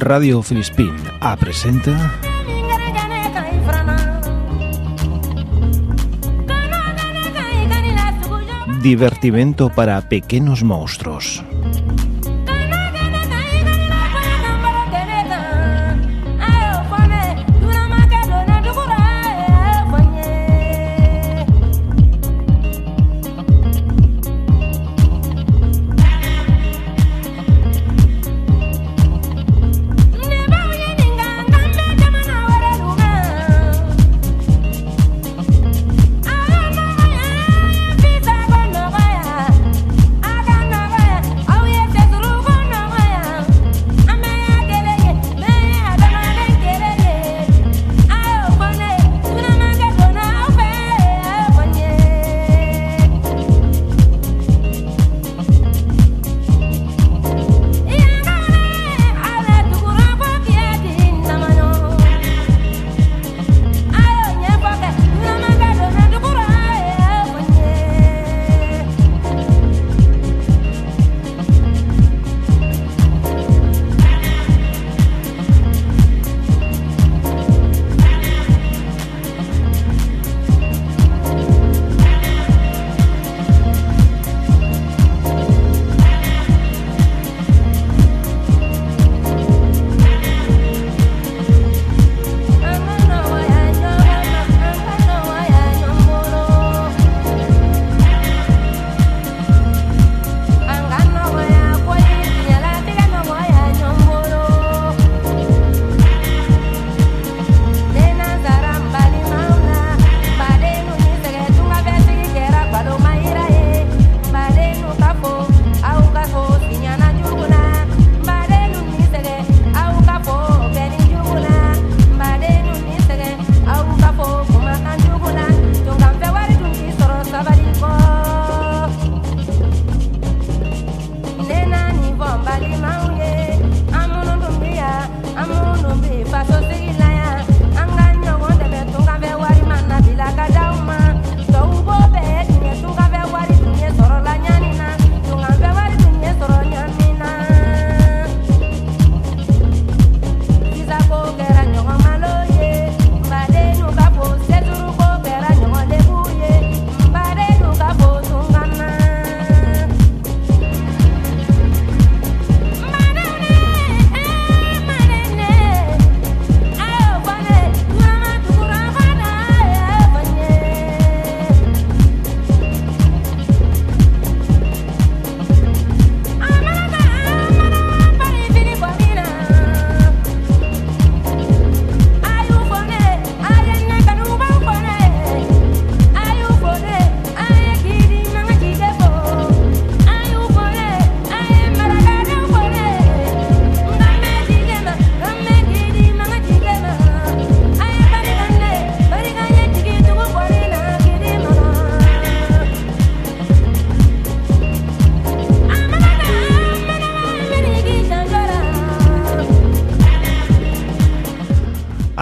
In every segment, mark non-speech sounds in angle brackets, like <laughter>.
Radio Filispín a presenta Divertimento para pequenos monstruos.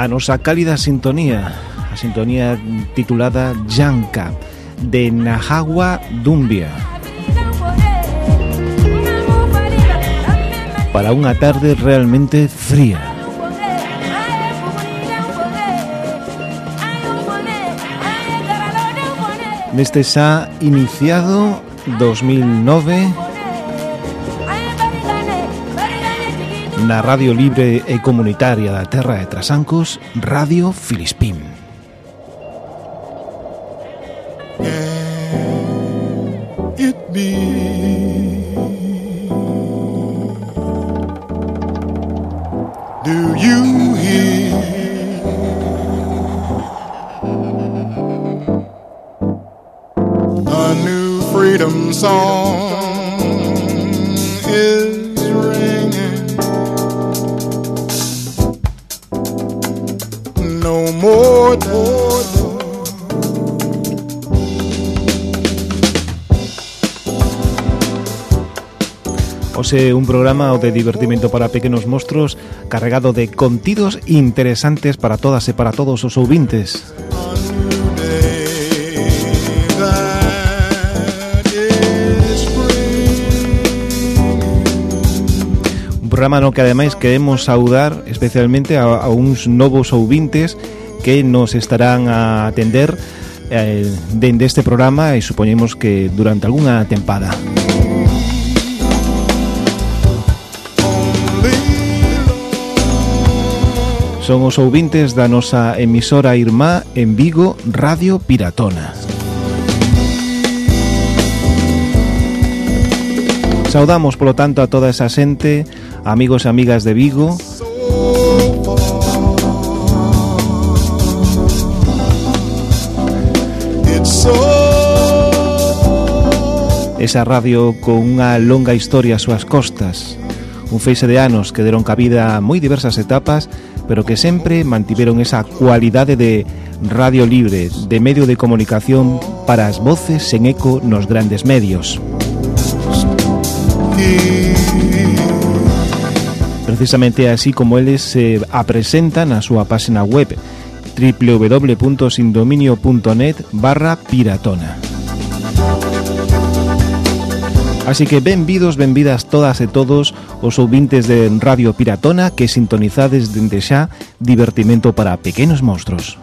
Nosa cálida sintonía, a sintonía titulada Yanka, de Nahawa Dumbia. Para unha tarde realmente fría. Neste xa iniciado 2009 na Radio Libre e Comunitaria da Terra de Trasancos, Radio Filispín. Atopeuse un programa de divertimento para pequenos monstruos carregado de contidos interesantes para todas e para todos os ouvintes. Un programa no que ademais queremos saudar especialmente a, a uns novos ouvintes que nos estarán a atender eh, dende este programa e supoñemos que durante algunha tempada. Música Son os ouvintes da nosa emisora irmá en Vigo, Radio Piratona. Saudamos, polo tanto, a toda esa xente, amigos e amigas de Vigo, Esa radio con unha longa historia ás súas costas Un feixe de anos que deron cabida a moi diversas etapas Pero que sempre mantiveron esa cualidade de radio libre De medio de comunicación para as voces sen eco nos grandes medios. Precisamente así como eles se apresentan na súa página web www.sindominio.net barra piratona. Así que benvidos, benvidas todas e todos os ouvintes de Radio Piratona que sintonizades dende xa divertimento para pequenos monstruos.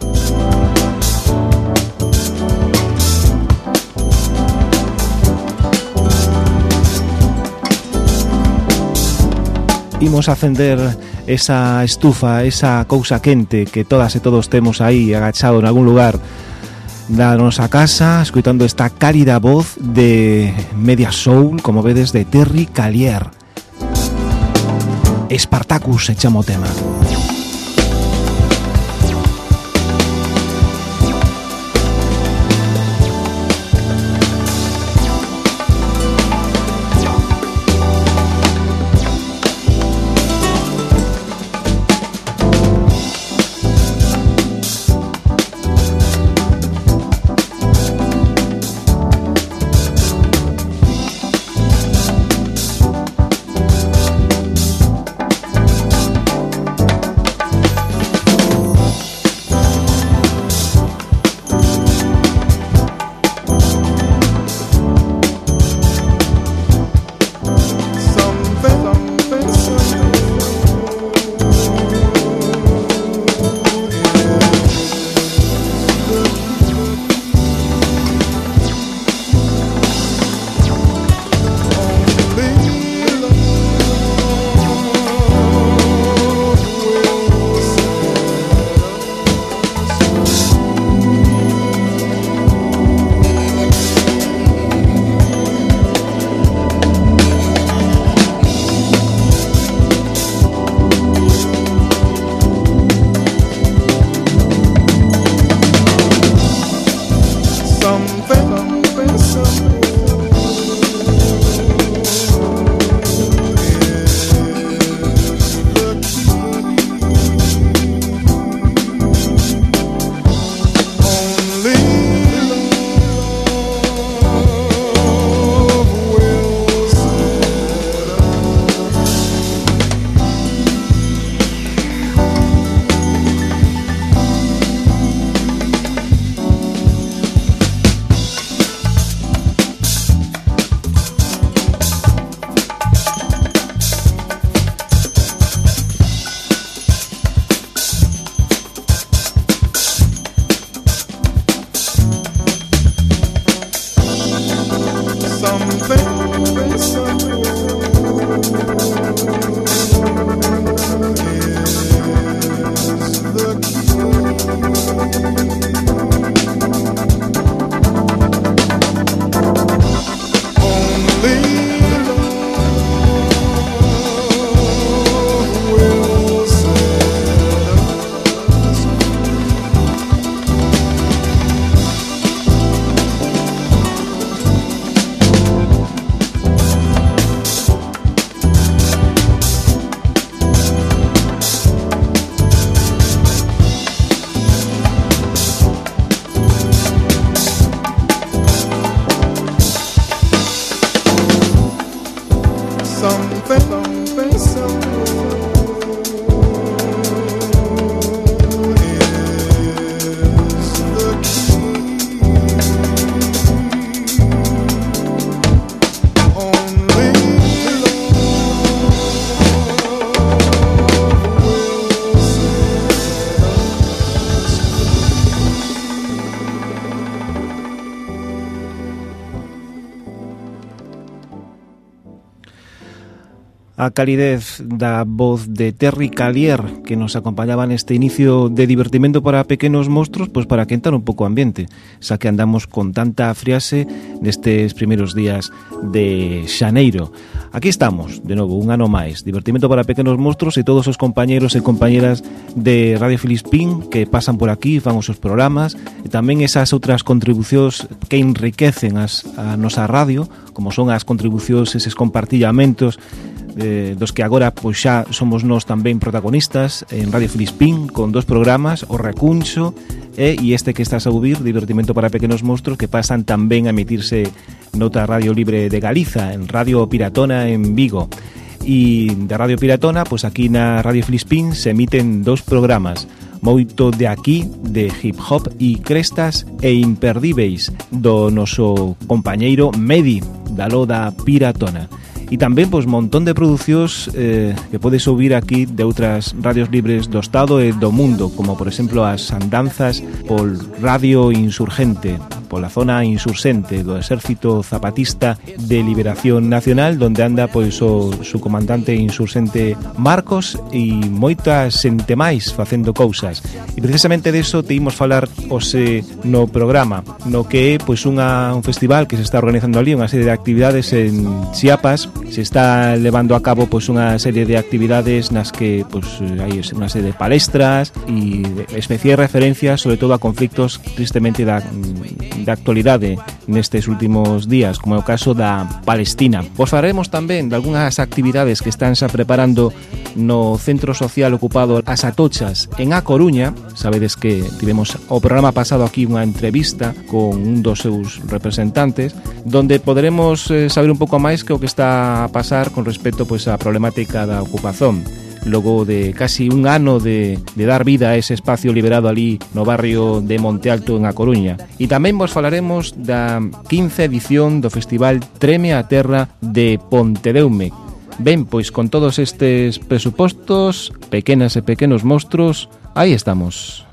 Imos acender esa estufa, esa cousa quente que todas e todos temos aí agachado en algún lugar da nosa casa escuitando esta cálida voz de Media Soul, como vedes, de Terry Calier. Espartakus etxamotema. tema. a calidez da voz de Terry Calier que nos acompañaba neste inicio de divertimento para pequenos monstruos pois para quentar un pouco o ambiente xa que andamos con tanta friase nestes primeiros días de Xaneiro. Aquí estamos, de novo, un ano máis. Divertimento para pequenos monstruos e todos os compañeros e compañeras de Radio Filispín que pasan por aquí, fan os seus programas e tamén esas outras contribucións que enriquecen as, a nosa radio como son as contribucións, eses compartillamentos eh, dos que agora pois xa somos nós tamén protagonistas en Radio Filispín con dos programas, O Recuncho e, eh, e este que estás a ouvir, Divertimento para Pequenos Monstros, que pasan tamén a emitirse nota Radio Libre de Galiza, en Radio Piratona en Vigo. E da Radio Piratona, pois aquí na Radio Filispín se emiten dos programas, moito de aquí de hip hop e crestas e imperdíveis do noso compañeiro Medi da Loda Piratona e tamén pois montón de producións eh, que podes ouvir aquí de outras radios libres do Estado e do mundo, como por exemplo as andanzas pol Radio Insurgente, pola zona insurgente do Exército Zapatista de Liberación Nacional, donde anda pois o su comandante insurgente Marcos e moita xente máis facendo cousas. E precisamente deso te imos falar hoxe no programa, no que é pois unha, un festival que se está organizando ali, unha serie de actividades en Chiapas, se está levando a cabo pois unha serie de actividades nas que pois hai unha serie de palestras e especie de referencias sobre todo a conflictos tristemente da, da actualidade nestes últimos días, como é o caso da Palestina. Vos faremos tamén de algunhas actividades que están xa preparando no centro social ocupado As Atochas en A Coruña. Sabedes que tivemos o programa pasado aquí unha entrevista con un dos seus representantes, donde poderemos eh, saber un pouco máis que o que está a pasar con respecto pois, á problemática da ocupación logo de casi un ano de, de dar vida a ese espacio liberado ali no barrio de Monte Alto en A Coruña. E tamén vos falaremos da 15 edición do festival Treme a Terra de Pontedeume. Ben, pois con todos estes presupostos, pequenas e pequenos monstruos, aí estamos.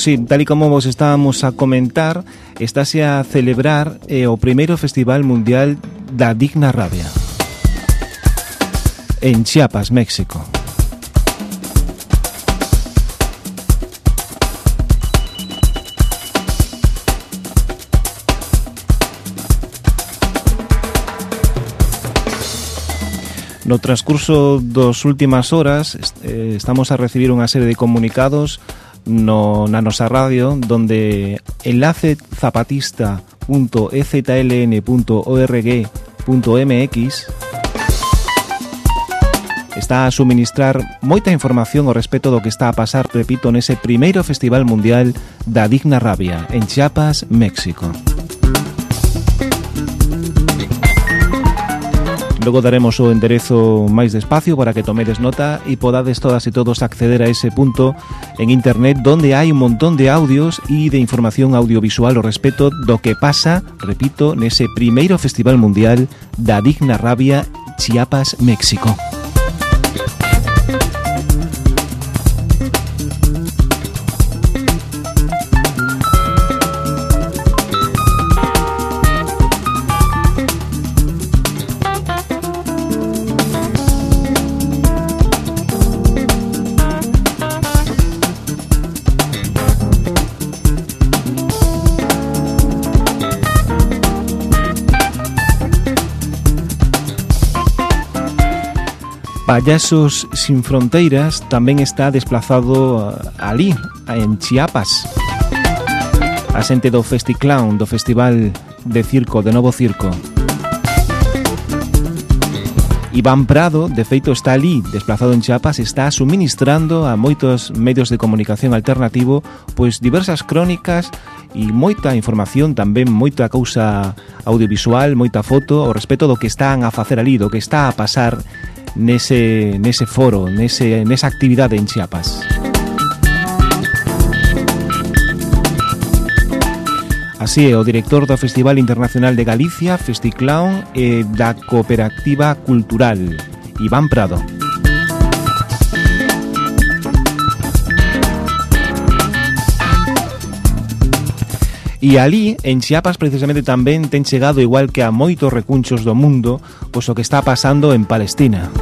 Pois sí, tal e como vos estábamos a comentar, estáse a celebrar eh, o primeiro Festival Mundial da Digna Rabia en Chiapas, México. No transcurso dos últimas horas eh, estamos a recibir unha serie de comunicados no, na nosa radio donde enlace zapatista.ezln.org.mx está a suministrar moita información ao respecto do que está a pasar, repito, nese primeiro Festival Mundial da Digna Rabia, en Chiapas, México. logo daremos o enderezo máis despacio para que tomedes nota e podades todas e todos acceder a ese punto en internet donde hai un montón de audios e de información audiovisual ao respecto do que pasa, repito, nese primeiro Festival Mundial da Digna Rabia Chiapas, México. Payasos Sin Fronteiras tamén está desplazado eh, ali, en Chiapas. A xente do Festiclown, do Festival de Circo, de Novo Circo. Iván Prado, de feito, está ali, desplazado en Chiapas, está suministrando a moitos medios de comunicación alternativo pois diversas crónicas e moita información, tamén moita cousa audiovisual, moita foto, ao respecto do que están a facer ali, do que está a pasar nese, nese foro, nese, nesa actividade en Chiapas. Así é, o director do Festival Internacional de Galicia, Festiclown, e da Cooperativa Cultural, Iván Prado. E ali, en Chiapas, precisamente tamén ten chegado igual que a moitos recunchos do mundo, pois o que está pasando en Palestina.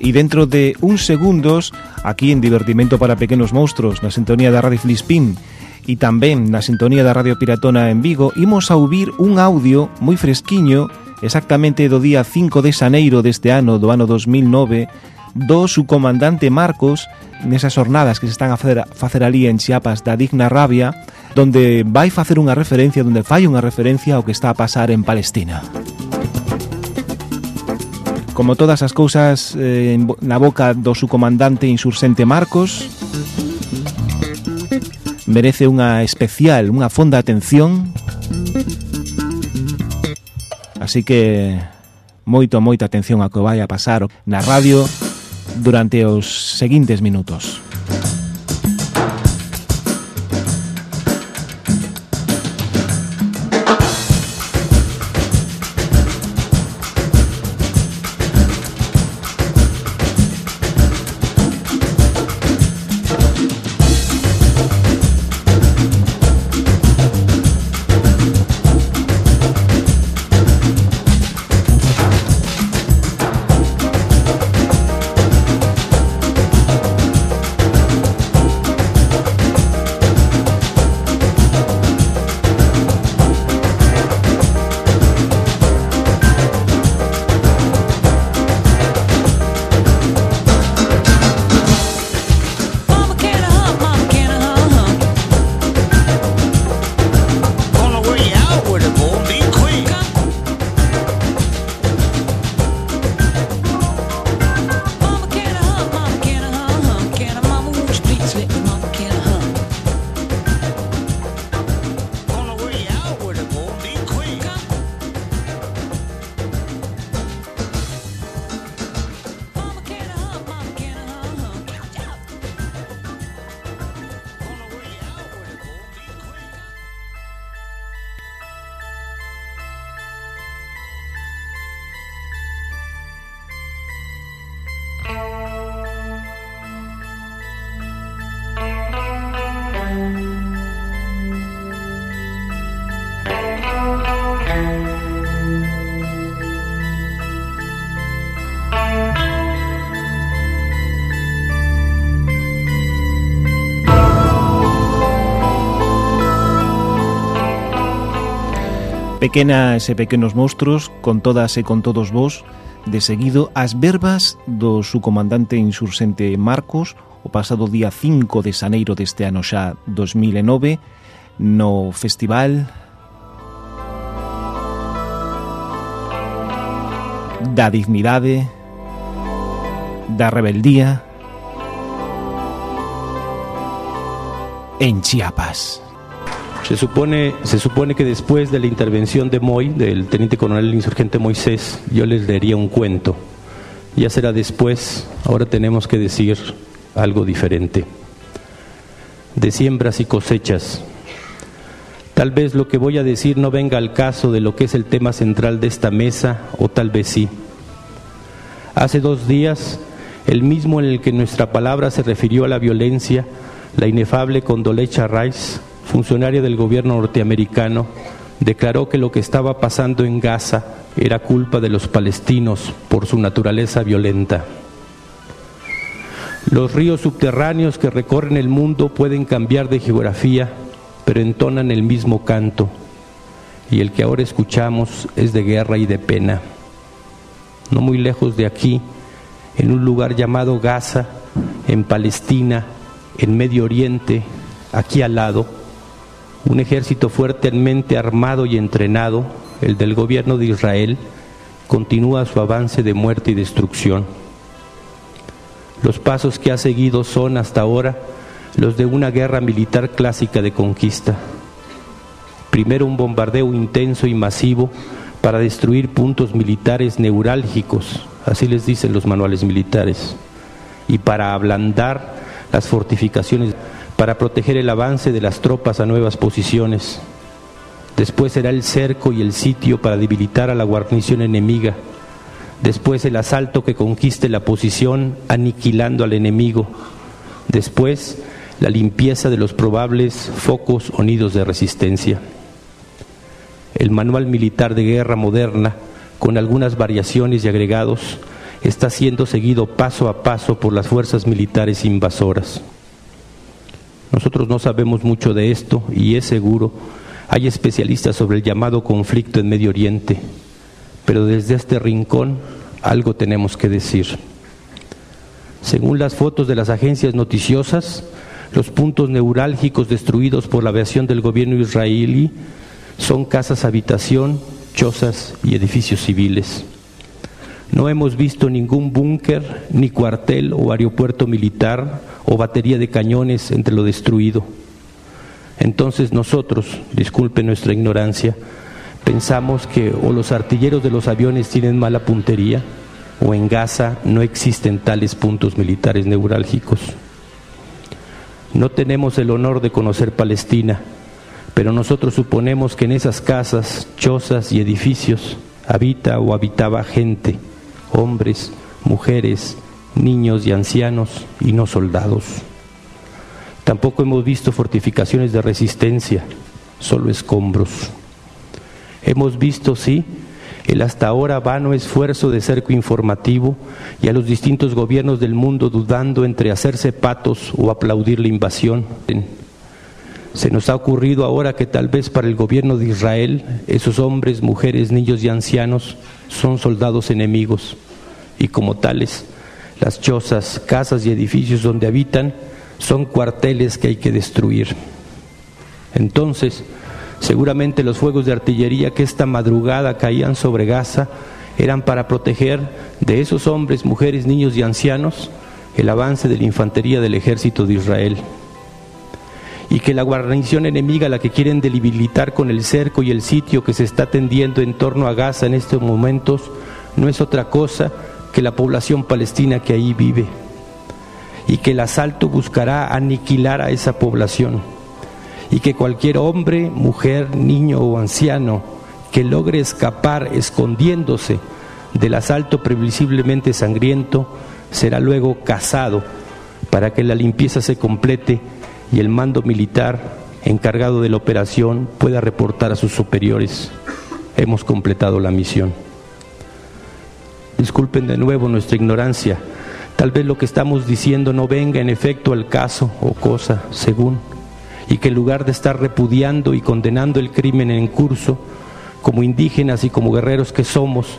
E dentro de uns segundos, aquí en Divertimento para Pequenos Monstros, na sintonía da Radio Filispín, e tamén na sintonía da Radio Piratona en Vigo, imos a ouvir un audio moi fresquiño, exactamente do día 5 de xaneiro deste ano, do ano 2009, do subcomandante Marcos nesas jornadas que se están a facer, facer ali en Chiapas da Digna Rabia donde vai facer unha referencia, donde fai unha referencia ao que está a pasar en Palestina. Como todas as cousas eh, na boca do subcomandante insurxente Marcos merece unha especial, unha fonda atención Así que moito, moita atención a que vai a pasar na radio durante os seguintes minutos. pequenas e pequenos monstruos con todas e con todos vos de seguido as verbas do su comandante insurxente Marcos o pasado día 5 de xaneiro deste ano xa 2009 no Festival da dignidade, da rebeldía en Chiapas. Se supone, se supone que después de la intervención de Moy, del teniente coronel insurgente Moisés, yo les daría un cuento. Ya será después, ahora tenemos que decir algo diferente. De siembras y cosechas. Tal vez lo que voy a decir no venga al caso de lo que es el tema central de esta mesa, o tal vez sí. Hace dos días, el mismo en el que nuestra palabra se refirió a la violencia, la inefable Condoleezza Rice, funcionaria del gobierno norteamericano, declaró que lo que estaba pasando en Gaza era culpa de los palestinos por su naturaleza violenta. Los ríos subterráneos que recorren el mundo pueden cambiar de geografía, pero entonan el mismo canto. y el que ahora escuchamos es de guerra y de pena. No muy lejos de aquí, en un lugar llamado Gaza, en Palestina, en Medio Oriente, aquí al lado, un ejército fuertemente armado y entrenado, el del gobierno de Israel, continúa su avance de muerte y destrucción. Los pasos que ha seguido son hasta ahora los de una guerra militar clásica de conquista. Primero un bombardeo intenso y masivo para destruir puntos militares neurálgicos, así les dicen los manuales militares, y para ablandar las fortificaciones, para proteger el avance de las tropas a nuevas posiciones. Después será el cerco y el sitio para debilitar a la guarnición enemiga. Después el asalto que conquiste la posición aniquilando al enemigo. Después la limpieza de los probables focos o nidos de resistencia. El manual militar de guerra moderna, con algunas variaciones y agregados, está siendo seguido paso a paso por las fuerzas militares invasoras. Nosotros no sabemos mucho de esto y es seguro, hay especialistas sobre el llamado conflicto en Medio Oriente, pero desde este rincón algo tenemos que decir. Según las fotos de las agencias noticiosas, los puntos neurálgicos destruidos por la aviación del gobierno israelí son casas habitación, chozas y edificios civiles. No hemos visto ningún búnker, ni cuartel o aeropuerto militar o batería de cañones entre lo destruido. Entonces nosotros, disculpe nuestra ignorancia, pensamos que o los artilleros de los aviones tienen mala puntería o en Gaza no existen tales puntos militares neurálgicos. No tenemos el honor de conocer Palestina, pero nosotros suponemos que en esas casas, chozas y edificios habita o habitaba gente, hombres, mujeres, niños y ancianos y no soldados. Tampoco hemos visto fortificaciones de resistencia, solo escombros. Hemos visto, sí, el hasta ahora vano esfuerzo de cerco informativo y a los distintos gobiernos del mundo dudando entre hacerse patos o aplaudir la invasión. Se nos ha ocurrido ahora que tal vez para el gobierno de Israel esos hombres, mujeres, niños y ancianos son soldados enemigos y como tales las chozas, casas y edificios donde habitan son cuarteles que hay que destruir. Entonces, Seguramente los fuegos de artillería que esta madrugada caían sobre Gaza eran para proteger de esos hombres, mujeres, niños y ancianos el avance de la infantería del ejército de Israel. Y que la guarnición enemiga, la que quieren debilitar con el cerco y el sitio que se está tendiendo en torno a Gaza en estos momentos, no es otra cosa que la población palestina que ahí vive. Y que el asalto buscará aniquilar a esa población y que cualquier hombre, mujer, niño o anciano que logre escapar escondiéndose del asalto previsiblemente sangriento será luego cazado para que la limpieza se complete y el mando militar encargado de la operación pueda reportar a sus superiores. Hemos completado la misión. Disculpen de nuevo nuestra ignorancia. Tal vez lo que estamos diciendo no venga en efecto al caso o cosa, según y que en lugar de estar repudiando y condenando el crimen en curso, como indígenas y como guerreros que somos,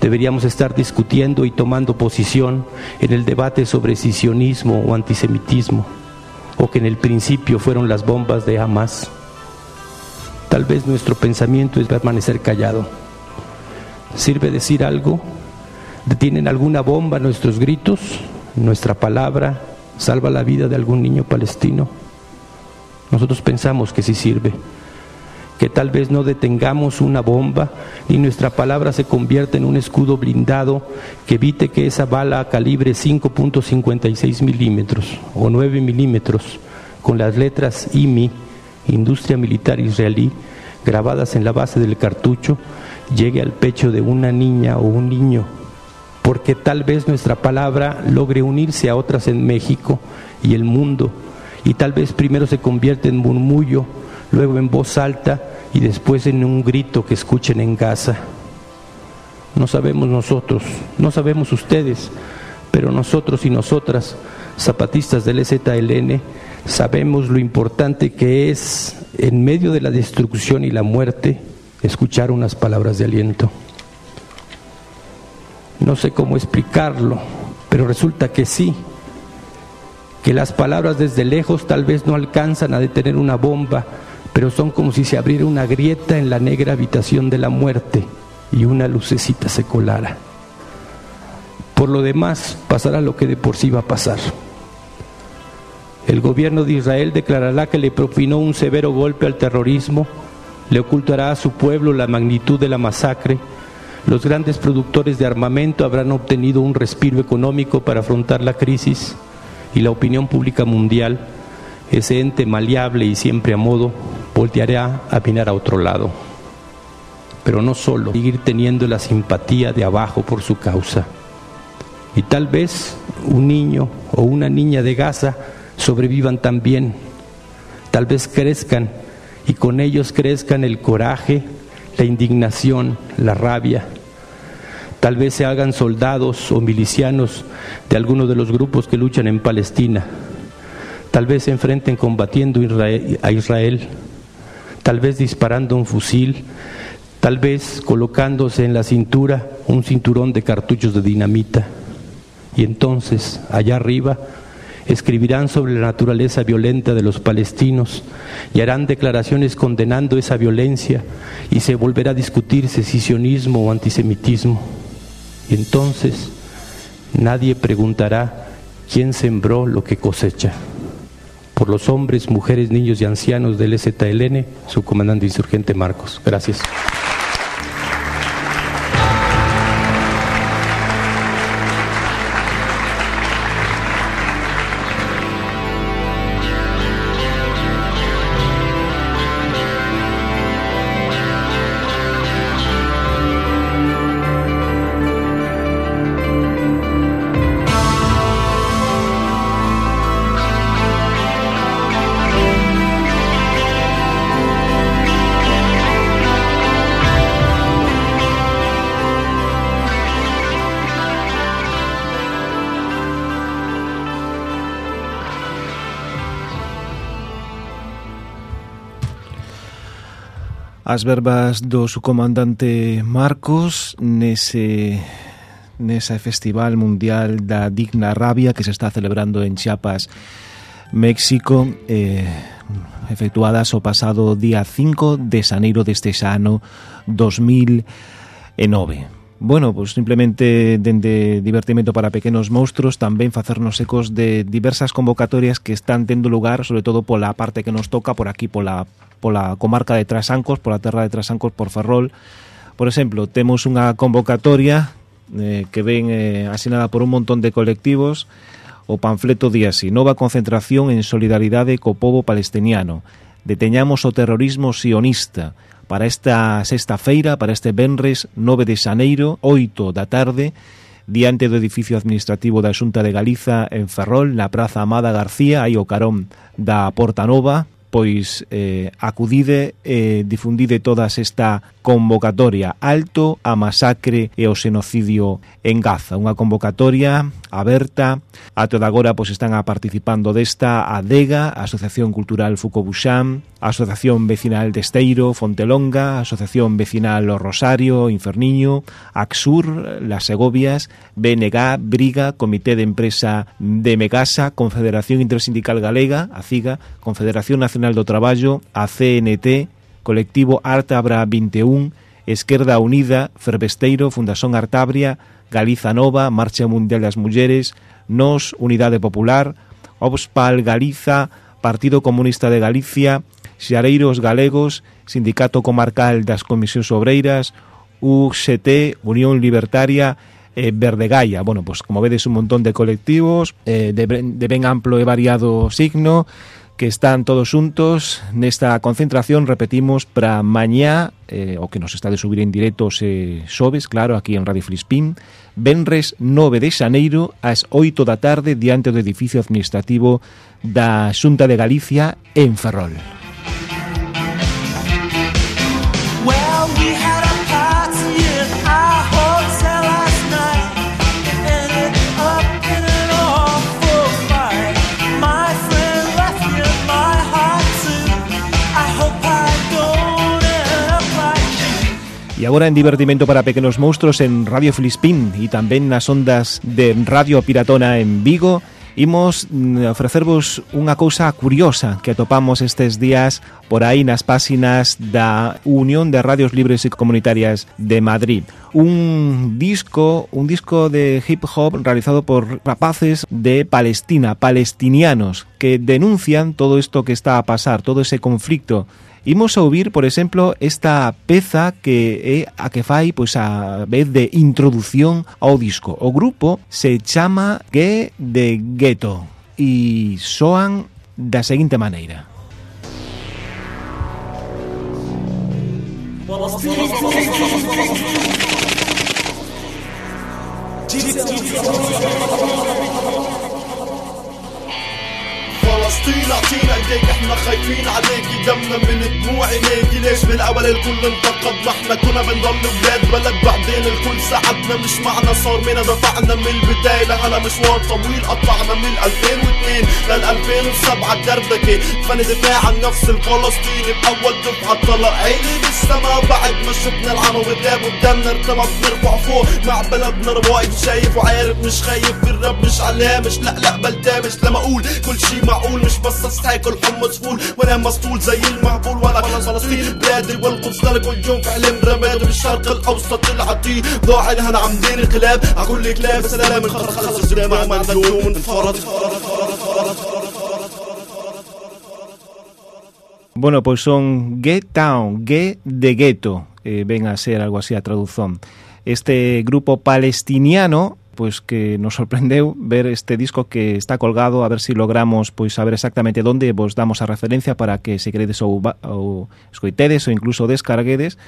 deberíamos estar discutiendo y tomando posición en el debate sobre sisionismo o antisemitismo, o que en el principio fueron las bombas de Hamas. Tal vez nuestro pensamiento es permanecer callado. ¿Sirve decir algo? ¿Detienen alguna bomba nuestros gritos? ¿Nuestra palabra salva la vida de algún niño palestino? Nosotros pensamos que sí sirve, que tal vez no detengamos una bomba ni nuestra palabra se convierta en un escudo blindado que evite que esa bala calibre 5.56 milímetros o 9 milímetros con las letras IMI, Industria Militar Israelí, grabadas en la base del cartucho, llegue al pecho de una niña o un niño, porque tal vez nuestra palabra logre unirse a otras en México y el mundo y tal vez primero se convierte en murmullo, luego en voz alta y después en un grito que escuchen en casa. No sabemos nosotros, no sabemos ustedes, pero nosotros y nosotras, zapatistas del EZLN, sabemos lo importante que es, en medio de la destrucción y la muerte, escuchar unas palabras de aliento. No sé cómo explicarlo, pero resulta que sí, que las palabras desde lejos tal vez no alcanzan a detener una bomba, pero son como si se abriera una grieta en la negra habitación de la muerte y una lucecita se colara. Por lo demás, pasará lo que de por sí va a pasar. El gobierno de Israel declarará que le propinó un severo golpe al terrorismo, le ocultará a su pueblo la magnitud de la masacre, los grandes productores de armamento habrán obtenido un respiro económico para afrontar la crisis y la opinión pública mundial, ese ente maleable y siempre a modo, volteará a mirar a otro lado. Pero no solo, seguir teniendo la simpatía de abajo por su causa. Y tal vez un niño o una niña de Gaza sobrevivan también, tal vez crezcan y con ellos crezcan el coraje, la indignación, la rabia. Tal vez se hagan soldados o milicianos de algunos de los grupos que luchan en Palestina. Tal vez se enfrenten combatiendo a Israel. Tal vez disparando un fusil. Tal vez colocándose en la cintura un cinturón de cartuchos de dinamita. Y entonces, allá arriba, escribirán sobre la naturaleza violenta de los palestinos y harán declaraciones condenando esa violencia y se volverá a discutir secesionismo o antisemitismo. Y entonces nadie preguntará quién sembró lo que cosecha. Por los hombres, mujeres, niños y ancianos del STLN, su comandante insurgente Marcos. Gracias. as verbas do seu comandante Marcos nese nesa Festival Mundial da Digna Rabia que se está celebrando en Chiapas, México, eh, efectuadas o pasado día 5 de xaneiro deste xa ano 2009. Bueno, pues simplemente dende divertimento para pequenos monstruos tamén facernos ecos de diversas convocatorias que están tendo lugar, sobre todo pola parte que nos toca por aquí, pola, pola comarca de Trasancos, pola terra de Trasancos por Ferrol. Por exemplo, temos unha convocatoria eh, que ven eh, asinada por un montón de colectivos o panfleto di así, nova concentración en solidaridade co povo palestiniano. Deteñamos o terrorismo sionista para esta sexta feira, para este Benres 9 de Xaneiro, 8 da tarde, diante do edificio administrativo da Xunta de Galiza en Ferrol, na Praza Amada García, aí o carón da Porta Nova, pois eh, acudide e eh, difundide todas esta convocatoria. Alto a masacre e o xenocidio en Gaza. Unha convocatoria aberta, a toda agora pois están a participando desta ADEGA, Asociación Cultural Foucault-Bouchan, a Asociación Vecinal de Esteiro, Fontelonga, Asociación Vecinal O Rosario, Inferniño, AXUR, Las Segovias, BNG, Briga, Comité de Empresa de Megasa, Confederación Intersindical Galega, ACIGA, Confederación Nacional do Traballo, ACNT, Colectivo Artabra 21, Esquerda Unida, Fervesteiro, Fundación Artabria, Galiza Nova, Marcha Mundial das Mulleres, Nos, Unidade Popular, Obspal Galiza, Partido Comunista de Galicia, Xareiros Galegos, Sindicato Comarcal das Comisións Obreiras, UGT, Unión Libertaria, eh, Verdegaia. Bueno, pues como vedes un montón de colectivos eh, de, de ben amplo e variado signo que están todos xuntos nesta concentración, repetimos, para mañá, eh, o que nos está de subir en directo se sobes, claro, aquí en Radio Frispín, Benres 9 de Xaneiro ás 8 da tarde diante do edificio administrativo da Xunta de Galicia en Ferrol. E agora en divertimento para pequenos monstruos en Radio Filispín e tamén nas ondas de Radio Piratona en Vigo Imos mm, ofrecervos unha cousa curiosa que atopamos estes días por aí nas páxinas da Unión de Radios Libres e Comunitarias de Madrid. Un disco, un disco de hip hop realizado por rapaces de Palestina, palestinianos, que denuncian todo isto que está a pasar, todo ese conflicto Imos a ouvir, por exemplo, esta peza que é a que fai pois a vez de introdución ao disco. O grupo se chama Ge de Ghetto e soan da seguinte maneira. فلسطين اعطينا ايديك إحنا خايفين عليكي دمنا من دموع عينيكي ليش بالأول الكل انتقد؟ ما إحنا كنا بنضل ولاد بلد بعدين الكل ساعدنا. مش معنا صار منا دفعنا من البداية لهلا مشوار طويل. قطعنا من 2002 لل 2007 دردكة فن دفاع عن نفس الفلسطيني باول دفعة طلع عيني بالسما بعد ما شفنا العمى والداب قدامنا. ارتمى بنرفع فوق مع بلدنا. واقف شايف وعارف مش خايف. بالرب مش علامش. لا لا بل دامش لما أقول كل شي معقول. مش بس استاكل حمص فول وأنا مسطول زي المهبول ولا فلسطين بلادي والقدس. كل يوم في علم رماد بالشرق الأوسط العتيق ضاع الهنا انقلاب عقول لك لا سلام. خلص خلص ما ما اليوم. انفرد. Bueno, pois son Get Town, Get de Ghetto, eh, ven a ser algo así a traducción. Este grupo palestiniano pois que nos sorprendeu ver este disco que está colgado, a ver se si logramos pois saber exactamente onde vos damos a referencia para que se queredes ou, ou escoitedes ou incluso descarguedes.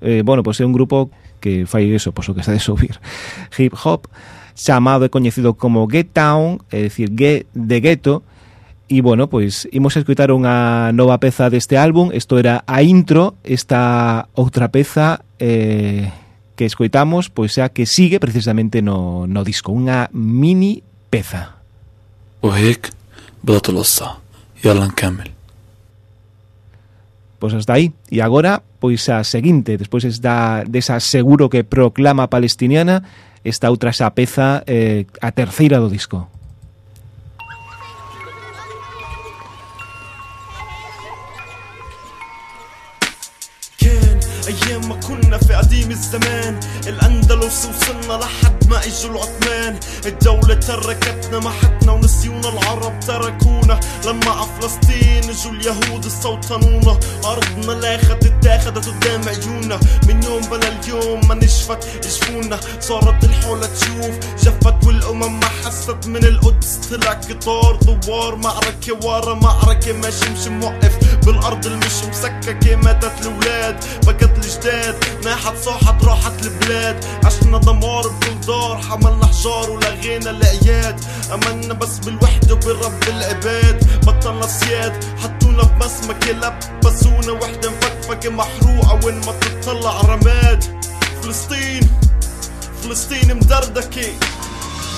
Eh, bueno, pois é un grupo que fai eso, pois o que sabe subir. <laughs> Hip hop, chamado e coñecido como Get Town, é dicir, get, de Ghetto, E, bueno, pois, imos escutar unha nova peza deste álbum. Isto era a intro, esta outra peza... Eh, que escoitamos pois é a que sigue precisamente no, no disco Unha mini peza وهيك بدأت القصة يلا نكمل Pois hasta aí E agora, pois a seguinte Despois esta, desa seguro que proclama palestiniana Esta outra esa peza eh, A terceira do disco قديم الزمان. الاندلس وصلنا لحد ما إجوا العثمان. الدولة تركتنا محتنا ونسيونا. العرب تركونا. لما ع فلسطين إجوا اليهود استوطنونا. أرضنا لاخت اتاخدت قدام عيونا من يوم بلا اليوم ما نشفت جفونا صارت الحولة تشوف. جفت والأمم ما حست. من القدس طلع قطار دوار معركة ورا معركة. ماشي مش موقف. بالأرض المش مسككة. ماتت الأولاد. بكت الجداد ناحت صاحت راحت البلاد. عشنا دمار بكل دار حملنا حجار ولغينا العياد امنا بس بالوحدة وبرب العباد. بطلنا سياد حطونا بمسمكة لبسونا وحدة مفكفكة محروقة وين ما تطلع رماد. فلسطين فلسطين مدردكة.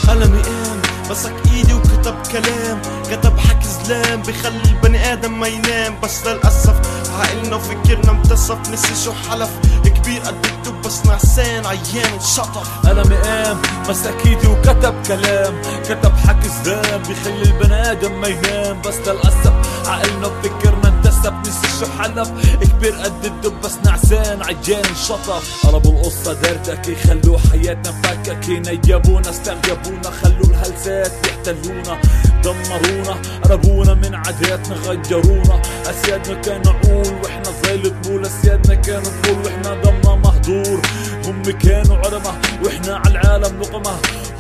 قلمي قام مسك إيدي وكتب كلام. كتب حكي زلام بخلي البني آدم ما ينام. بس للأسف عقلنا وفكرنا امتسف نسي شو حلف كبير قد الدب بس نعسان عيان وشطف قلمي قام مسك ايدي وكتب كلام. كتب حكي زلام بيخلي البني آدم ما ينام. بس للأسف عقلنا وفكرنا انتسف نسي شو حلف كبير قد الدب بس نعسان عجان انشطف قلبوا القصة دردكة خلوا حياتنا مفككة نيبونا استنجبونا خلوا الهلسات يحتلونا. دمرونا قربونا من عاداتنا غيرونا أسيادنا كانوا عقول وإحنا زي الطبول أسيادنا كانوا طول وإحنا دمنا مهدور. هم كانوا علماء وإحنا على العالم لقمة.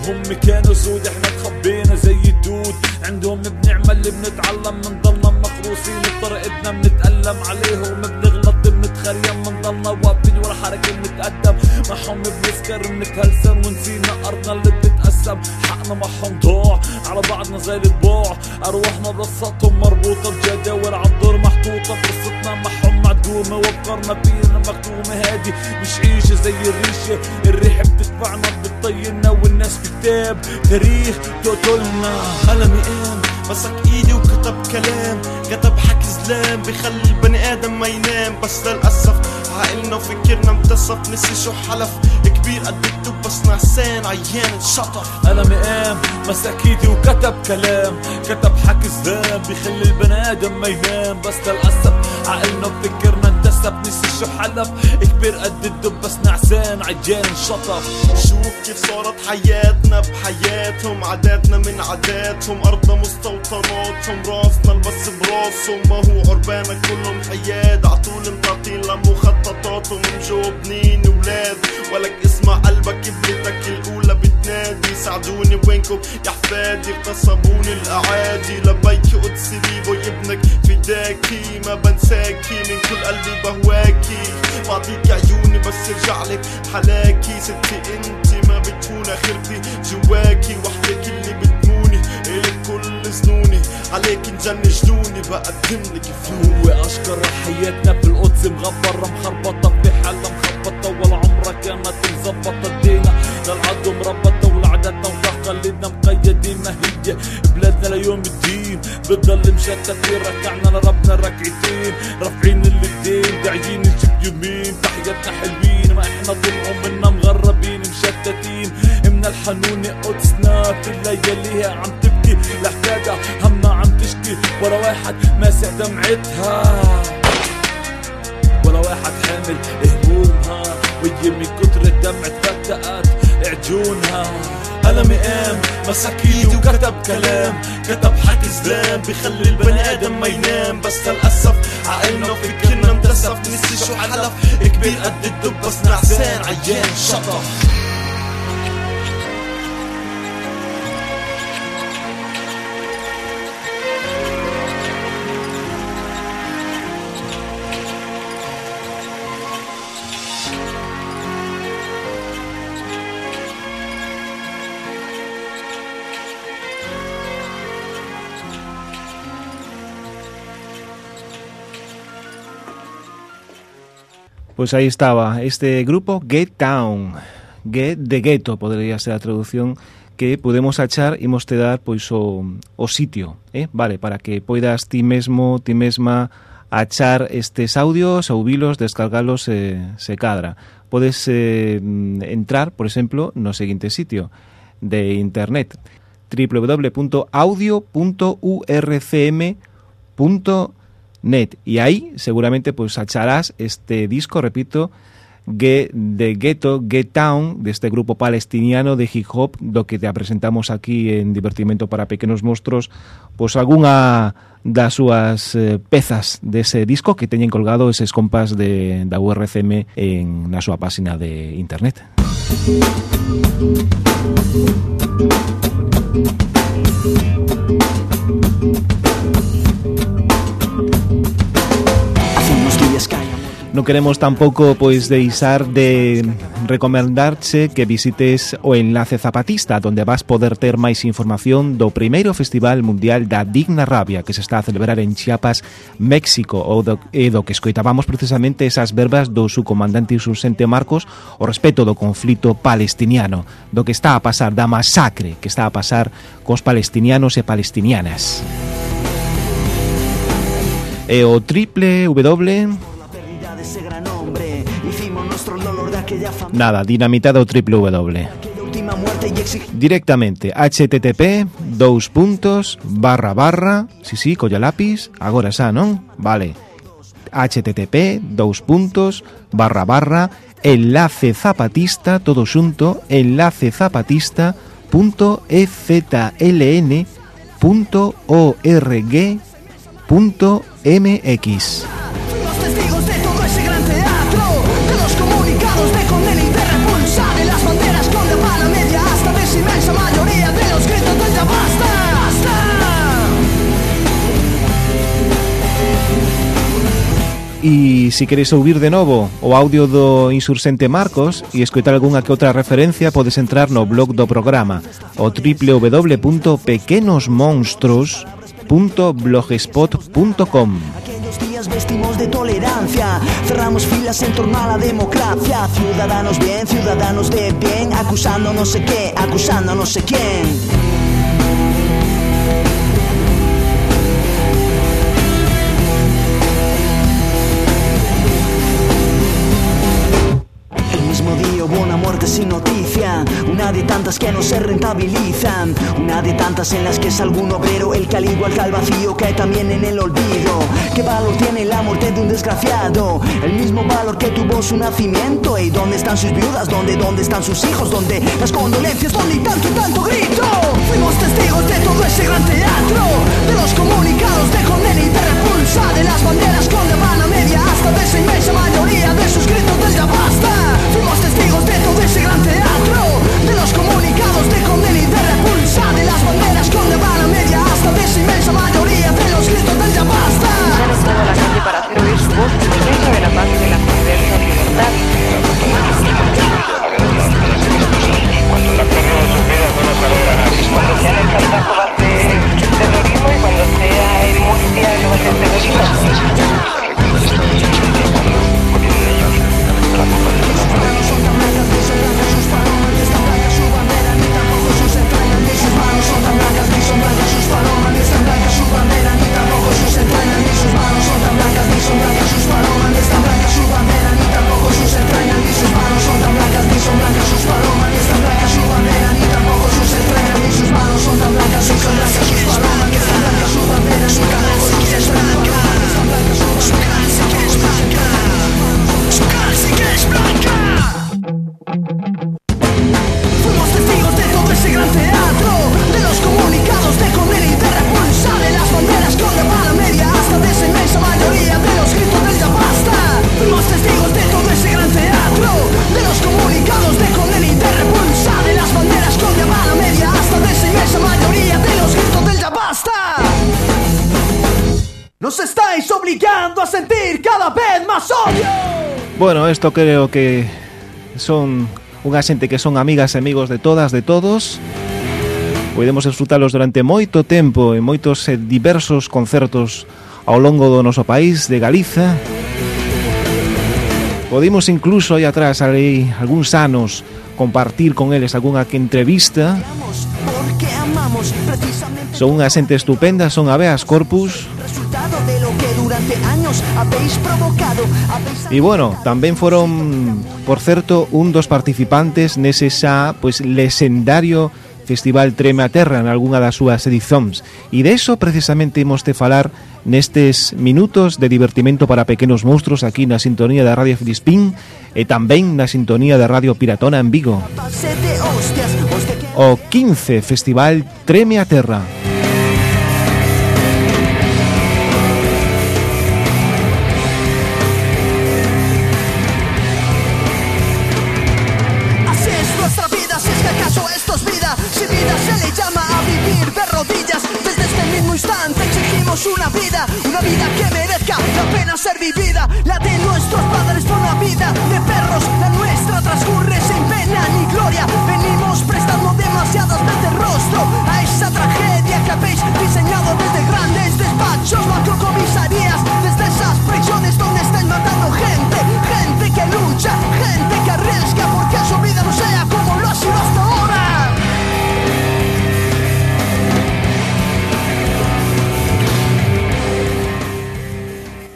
هم كانوا سود إحنا تخبينا زي الدود. عندهم بنعمل اللي بنتعلم منضلنا مخروسين بطريقتنا بنتألم عليهم بنغلط بنتخريم منضلنا واقفين ورا حركة بنتقدم معهم بنسكر بنتهلسن ونسينا أرضنا اللي بتتقسم. حقنا معهم ضاع على بعضنا زي الطباع أرواحنا رصتهم مربوطة بجداول عالدور محطوطة. قصتنا معهم معدومة وأفكارنا فينا مكتومة. هادي مش عيشة زي الريشة. الريحة بتدفعنا بتطينا والناس كتاب تاريخ تقتلنا قلمي قام مسك إيدي وكتب كلام كتب حكي زلام بخلي البني آدم ما ينام. بس للأسف عقلنا وفكرنا امتصف نسي شو حلف كبير قد الدب بس نعسان عيان انشطف قلمي قام مسك إيدي وكتب كلام كتب حكي زلام بيخلي البني آدم ما ينام. بس للأسف عقلنا وفكرنا انتسب نسي شو حلف كبير قد الدب بس نعسان عيان انشطف شوف كيف صارت حياتنا بحياتهم عاداتنا من عاداتهم أرضنا مستوطناتهم راسنا البس براسهم ما هو عربانا كلهم حياد. عطول مطاطين لمخططاتهم مجاوبنين ولاد. ولك اسمع قلبك بلدك الأولى بتنادي. ساعدوني وينكم يا حفادي اغتصبوني الأعادي. لبيك قدسي بيبو ابنك فداكي. ما بنساكي من كل قلبي بهواكي. بعطيك عيوني بس ارجع لك حلاكي. ستي انت ما بتكون آخرتي جواكي. وحدك اللي كل ظنوني عليك انجن جنوني بقدم لك فنون هو اشكر حياتنا بالقدس مغبرة مخربطة بحالة مخبطة ولا عمرها كانت مزبطة ادينا للعدو مربطة ولعدتنا وتقاليدنا مقيدين ما هي بلادنا ليوم الدين. بتضل مشتتين ركعنا لربنا ركعتين. رافعين اليدين داعيين الجب يمين. تحياتنا حلوين ما إحنا طلعوا منا مغربين مشتتين. من الحنون قدسنا في اللياليها عم تبكي. لحفادها همها عم تشكي. ولا واحد ماسح دمعتها. ولا واحد حامل همومها. وهي من كتر الدمع تفتقت عجونها. قلمي قام ايدي وكتب كلام. كتب حكي زلام بيخلي البني آدم ما ينام. بس للأسف عقلنا وفكرنا اندسف نسي شو حلف. كبير قد الدب بس نعسان عيان شطف. Pois pues ahí estaba, este grupo Get Down, Get de Ghetto podría ser a traducción que podemos achar e te dar pois o, o sitio, eh? vale, para que poidas ti mesmo, ti mesma achar estes audios, ouvilos, descargalos eh, se cadra. Podes eh, entrar, por exemplo, no seguinte sitio de internet www.audio.urcm.com net y ahí seguramente pues acharás este disco, repito, de Ghetto, Get Town, de este grupo palestiniano de hip hop, do que te presentamos aquí en Divertimento para Pequenos Monstruos, pues alguna das súas eh, pezas dese disco que teñen colgado eses compas de, da URCM en, na súa página de internet. Música Non queremos tampouco pois deixar de recomendarche que visites o enlace zapatista onde vas poder ter máis información do primeiro Festival Mundial da Digna Rabia que se está a celebrar en Chiapas, México ou do, e do que escoitábamos precisamente esas verbas do su comandante insurxente Marcos o respecto do conflito palestiniano do que está a pasar, da masacre que está a pasar cos palestinianos e palestinianas. E o triple W Nada, dinamitado triple W. Directamente http dous puntos barra barra si si, colla lápiz agora xa, non? Vale http dous puntos barra barra enlace zapatista todo xunto enlace zapatista punto ezln punto org punto mx E se queres ouvir de novo o audio do insurxente Marcos e escoitar algunha que outra referencia, podes entrar no blog do programa o www.pequenosmonstros.blogspot.com Aquellos días vestimos de tolerancia, cerramos filas en torno a la democracia, ciudadanos bien, ciudadanos de bien, acusando no sé qué, acusando no sé quién. Sin noticia, una de tantas que no se rentabilizan, una de tantas en las que es algún obrero el que al igual que al vacío cae también en el olvido. ¿Qué valor tiene la muerte de un desgraciado? El mismo valor que tuvo su nacimiento. ¿Y dónde están sus viudas? ¿Dónde, dónde están sus hijos? ¿Dónde las condolencias? ¿Dónde tanto, tanto grito? Fuimos testigos de todo ese gran teatro, de los comunicados de condena y de repulsa, de las banderas con la media hasta de esa inmensa mayoría de sus gritos del ya basta. Fuimos testigos de ese gran teatro, de los comunicados de condena y de repulsa, de las banderas con hasta de esa inmensa mayoría de los gritos del ya la para hacer oír de la paz de la libertad. bueno, esto creo que son unha xente que son amigas e amigos de todas, de todos. Podemos disfrutalos durante moito tempo en moitos e diversos concertos ao longo do noso país, de Galiza. Podimos incluso aí atrás, ali, algúns anos, compartir con eles algunha que entrevista. Son unha xente estupenda, son Aveas Corpus habéis provocado habéis... E bueno, tamén foron, por certo, un dos participantes nese xa, pois, lesendario Festival Trema Terra en algunha das súas edizóns. E de eso precisamente imos te falar nestes minutos de divertimento para pequenos monstruos aquí na sintonía da Radio Filispín e tamén na sintonía da Radio Piratona en Vigo. O 15 Festival Treme a Terra. Vida, que merezca la pena ser vivida. La de nuestros padres fue una vida de perros, la nuestra transcurre sin pena ni gloria. Venimos prestando demasiadas veces rostro a esa tragedia que habéis diseñado desde grandes despachos, macrocomisarías,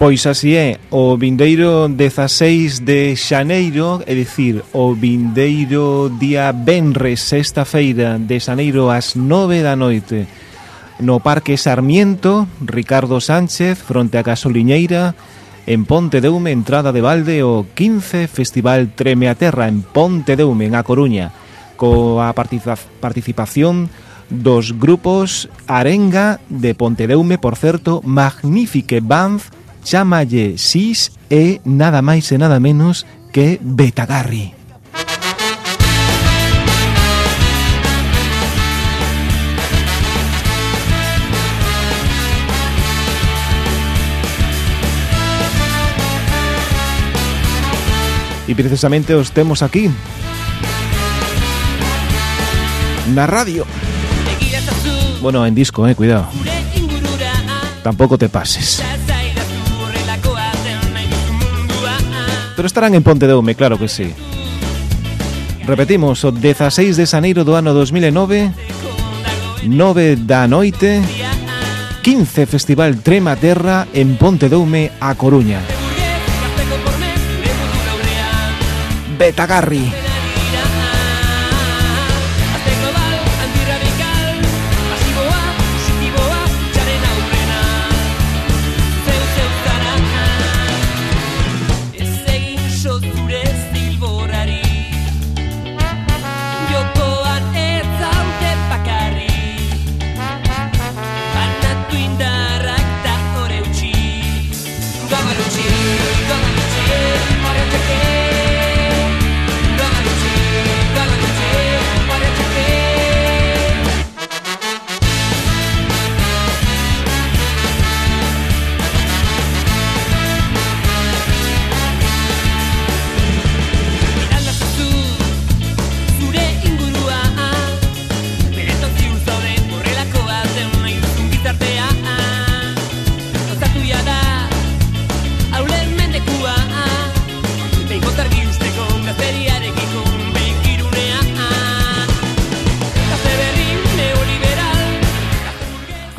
Pois así é, o vindeiro 16 de xaneiro, é dicir, o vindeiro día Benres, sexta feira de xaneiro ás 9 da noite, no Parque Sarmiento, Ricardo Sánchez, fronte a Gasoliñeira, en Ponte de Ume, entrada de balde, o 15 Festival Treme a Terra, en Ponte de Ume, en A Coruña, coa participación dos grupos Arenga de Ponte de Ume, por certo, Magnifique Banff, chámalle Sis e nada máis e nada menos que Betagarri. E precisamente os temos aquí Na radio. Bueno, en disco, eh, cuidado. Tampouco te pases pero estarán en Ponte de Ume, claro que sí. Repetimos, o 16 de xaneiro do ano 2009, 9 da noite, 15 Festival Trema Terra en Ponte de Ume, a Coruña. Betagarri.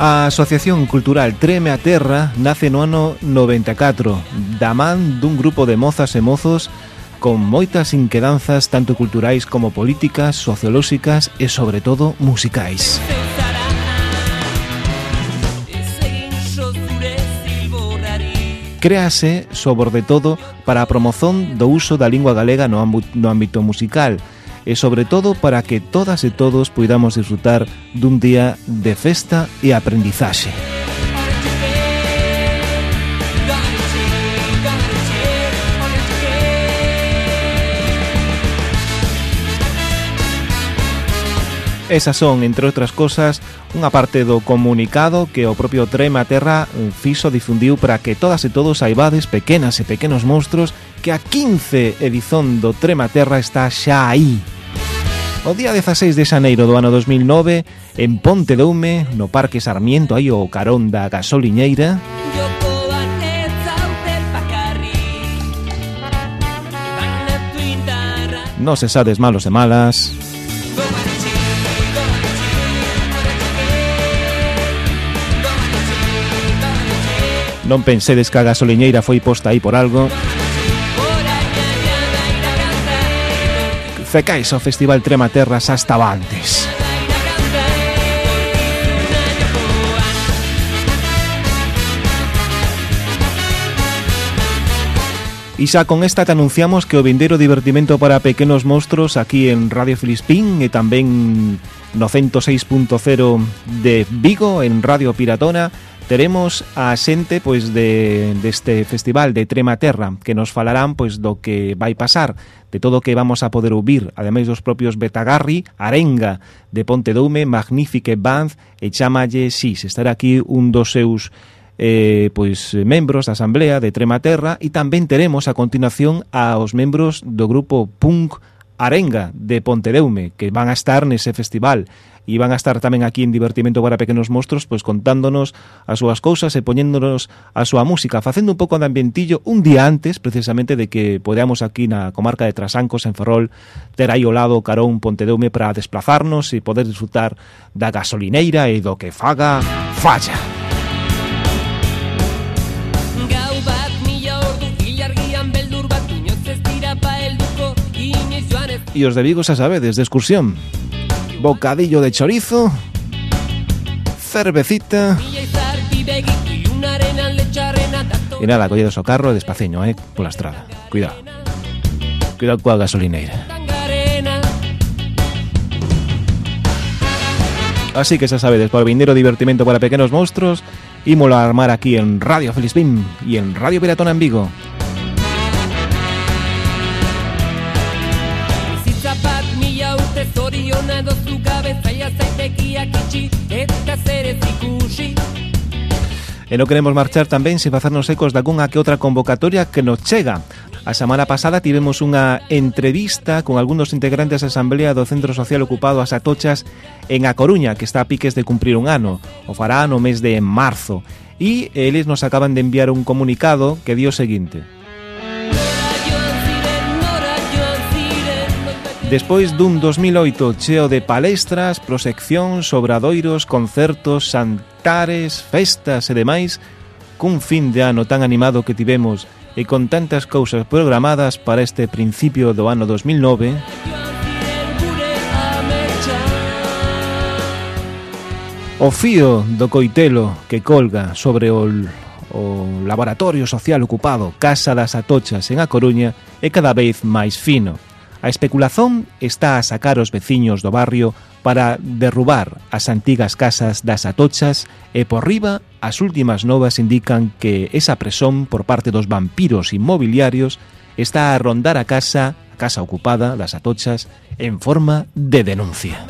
A Asociación Cultural Treme a Terra nace no ano 94 da man dun grupo de mozas e mozos con moitas inquedanzas tanto culturais como políticas, sociolóxicas e, sobre todo, musicais. Créase, sobre todo, para a promoción do uso da lingua galega no ámbito musical, e sobre todo para que todas e todos poidamos disfrutar dun día de festa e aprendizaxe. Esas son, entre outras cosas, unha parte do comunicado que o propio Trema Terra fixo difundiu para que todas e todos saibades, pequenas e pequenos monstruos, que a 15 edición do Trema Terra está xa aí. O día 16 de xaneiro do ano 2009, en Ponte de Ume, no Parque Sarmiento, aí o carón da gasoliñeira, No se sades malos e malas. Non pensedes que a gasoliñeira foi posta aí por algo. Fecais o Festival Trematerras hasta antes. E xa con esta te anunciamos que o vindeiro divertimento para pequenos monstruos aquí en Radio Filispín e tamén no 106.0 de Vigo en Radio Piratona teremos a xente pois de deste festival de Trema Terra que nos falarán pois do que vai pasar, de todo o que vamos a poder ouvir, ademais dos propios Betagarri, Arenga de Ponte Doume, Magnifique Band e Chamalle Sis. Estará aquí un dos seus eh, pois membros da Asamblea de Trematerra e tamén teremos a continuación aos membros do grupo Punk Arenga de Pontedeume que van a estar nese festival e van a estar tamén aquí en Divertimento para Pequenos Monstros, pois contándonos as súas cousas e poñéndonos a súa música, facendo un pouco de ambientillo un día antes precisamente de que podamos aquí na comarca de Trasancos en Ferrol ter aí o lado Carón Pontedeume para desplazarnos e poder disfrutar da gasolineira e do que faga falla. e os de Vigo xa sabedes, de excursión. Bocadillo de chorizo, cervecita... E nada, colledos o carro despaciño, eh, pola estrada. Cuidado. Cuidado coa gasolineira. Así que xa sabedes, por vindeiro divertimento para pequenos monstruos, ímolo a armar aquí en Radio Felispín e en Radio Piratona en Vigo. irakitsi eta zerez ikusi E non queremos marchar tamén sen facernos ecos dalgunha que outra convocatoria que nos chega. A semana pasada tivemos unha entrevista con algúns integrantes da Asamblea do Centro Social Ocupado as Atochas en A Coruña, que está a piques de cumprir un ano. O fará no mes de marzo. E eles nos acaban de enviar un comunicado que dio o seguinte. Despois dun 2008 cheo de palestras, proseccións, obradoiros, concertos, santares, festas e demais, cun fin de ano tan animado que tivemos e con tantas cousas programadas para este principio do ano 2009, o fío do coitelo que colga sobre o, o laboratorio social ocupado Casa das Atochas en A Coruña é cada vez máis fino. A especulación está a sacar os veciños do barrio para derrubar as antigas casas das atochas e por riba as últimas novas indican que esa presión por parte dos vampiros inmobiliarios está a rondar a casa, a casa ocupada das atochas, en forma de denuncia.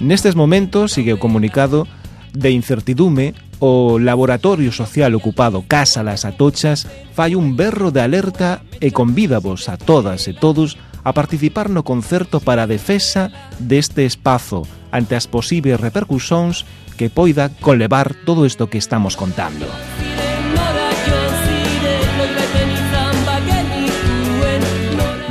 Nestes momentos, sigue o comunicado, de incertidume, o laboratorio social ocupado Casa das Atochas fai un berro de alerta e convídavos a todas e todos a participar no concerto para a defesa deste espazo ante as posibles repercusións que poida conlevar todo isto que estamos contando. Música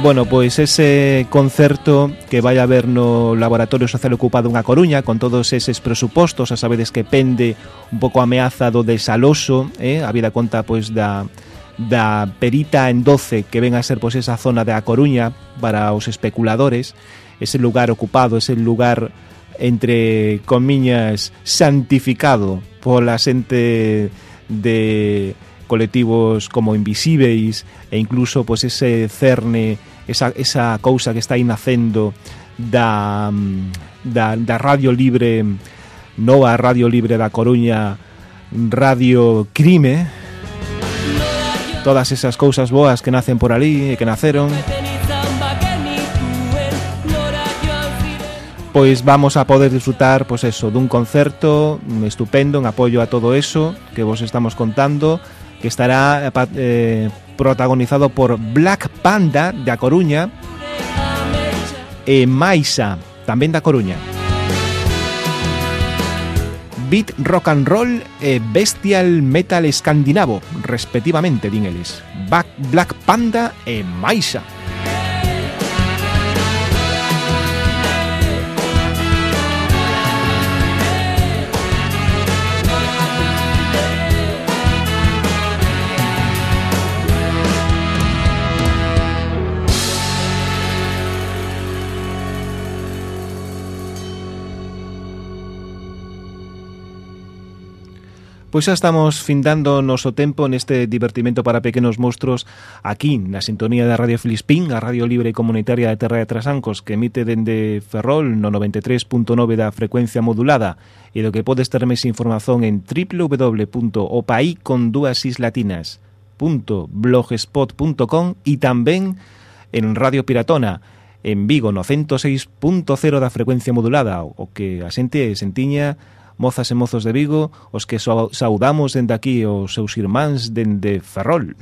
bueno, pois ese concerto que vai haber no Laboratorio Social Ocupado unha Coruña con todos eses presupostos, a sabedes que pende un pouco ameaza do desaloso, eh? a vida conta pois da da perita en 12 que ven a ser pois esa zona da Coruña para os especuladores, ese lugar ocupado, ese lugar entre comiñas santificado pola xente de colectivos como Invisíveis e incluso pois ese cerne esa, esa cousa que está aí nacendo da, da, da Radio Libre, nova Radio Libre da Coruña, Radio Crime, todas esas cousas boas que nacen por ali e que naceron. Pois vamos a poder disfrutar, pois eso, dun concerto estupendo, un apoio a todo eso que vos estamos contando, que estará eh, eh protagonizado por Black Panda de A Coruña e Maisa, tamén da Coruña. Beat Rock and Roll e Bestial Metal Escandinavo, respectivamente, din eles. Black Panda e Maisa. Pois xa estamos findando o noso tempo neste divertimento para pequenos monstruos aquí na sintonía da Radio Filispín, a Radio Libre e Comunitaria de Terra de Trasancos que emite dende Ferrol no 93.9 da frecuencia modulada e do que podes ter máis información en www.opaiconduasislatinas.blogspot.com e tamén en Radio Piratona en Vigo no 106.0 da frecuencia modulada, o que a xente sentiña mozas e mozos de Vigo, os que saudamos dende aquí os seus irmáns dende Ferrol.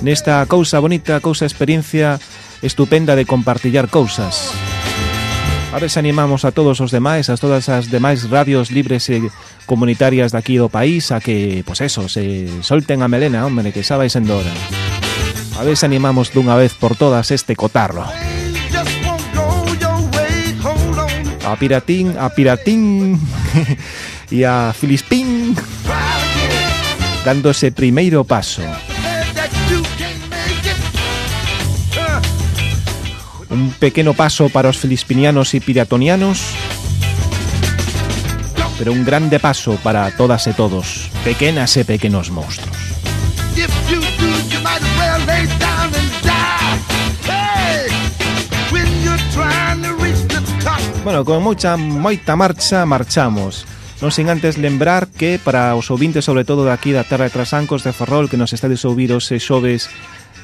Nesta cousa bonita, cousa experiencia estupenda de compartillar cousas. A ver se animamos a todos os demais, a todas as demais radios libres e comunitarias daqui do país a que, pois eso, se solten a melena, hombre, que xa vai sendo hora. A ver se animamos dunha vez por todas este cotarro. A Piratín, a Piratín <laughs> e a Filispín dando ese primeiro paso. Un pequeno paso para os filispinianos e piratonianos, pero un grande paso para todas e todos, pequenas e pequenos monstruos. Bueno, con moita, moita marcha marchamos. Non sin antes lembrar que para os ouvintes sobre todo daqui da Terra de Trasancos de Ferrol que nos estades ouvir os xoves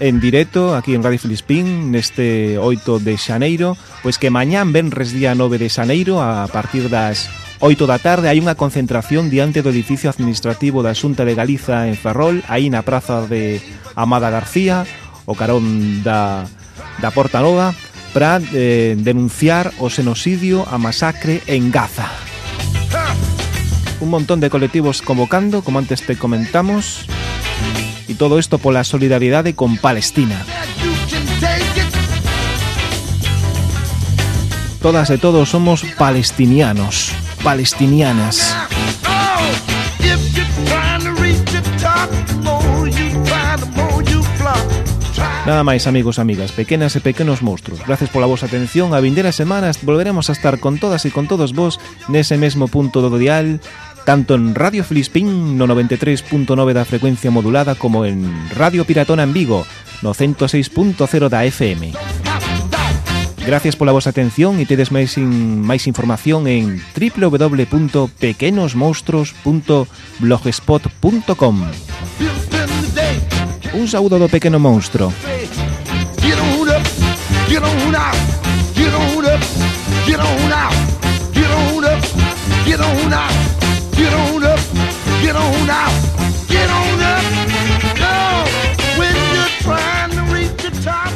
en directo aquí en Radio Filispín neste 8 de xaneiro, pois que mañán venres día 9 de xaneiro a partir das 8 da tarde hai unha concentración diante do edificio administrativo da Xunta de Galiza en Ferrol, aí na praza de Amada García, o carón da, da Porta Nova, para eh, denunciar o xenocidio a masacre en Gaza. Un montón de colectivos convocando, como antes te comentamos, y todo esto por la solidaridad con Palestina. Todas y todos somos palestinianos, palestinianas. Nada máis, amigos, amigas, pequenas e pequenos monstruos. Gracias pola vosa atención. A vinderas semanas volveremos a estar con todas e con todos vos nese mesmo punto do dial tanto en Radio Filispín no 93.9 da frecuencia modulada como en Radio Piratona en Vigo no 106.0 da FM. Gracias pola vosa atención e tedes máis, in, información en www.pequenosmonstros.blogspot.com Un saúdo do pequeno monstro. Get on up, get on out, get on up, get on out, get on up, get on out, get on up, get on out, get on up. No, when you're trying to reach the top.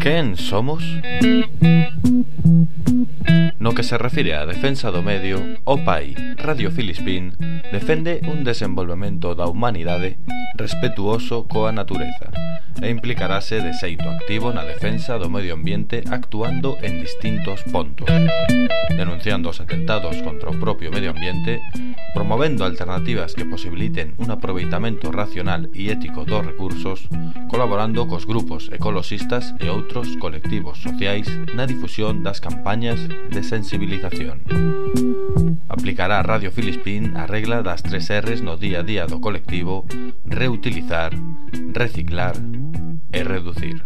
Quen somos? que se refire á defensa do medio, o PAI Radio Filispín defende un desenvolvemento da humanidade respetuoso coa natureza, e implicarase de xeito activo na defensa do medio ambiente actuando en distintos pontos, denunciando os atentados contra o propio medio ambiente, promovendo alternativas que posibiliten un aproveitamento racional e ético dos recursos, colaborando cos grupos ecoloxistas e outros colectivos sociais na difusión das campañas de sensibilización. Aplicará Radio Filispín a regla das tres R's no día a día do colectivo, reutilizar, reciclar es reducir.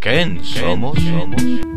¿Quién somos? Somos?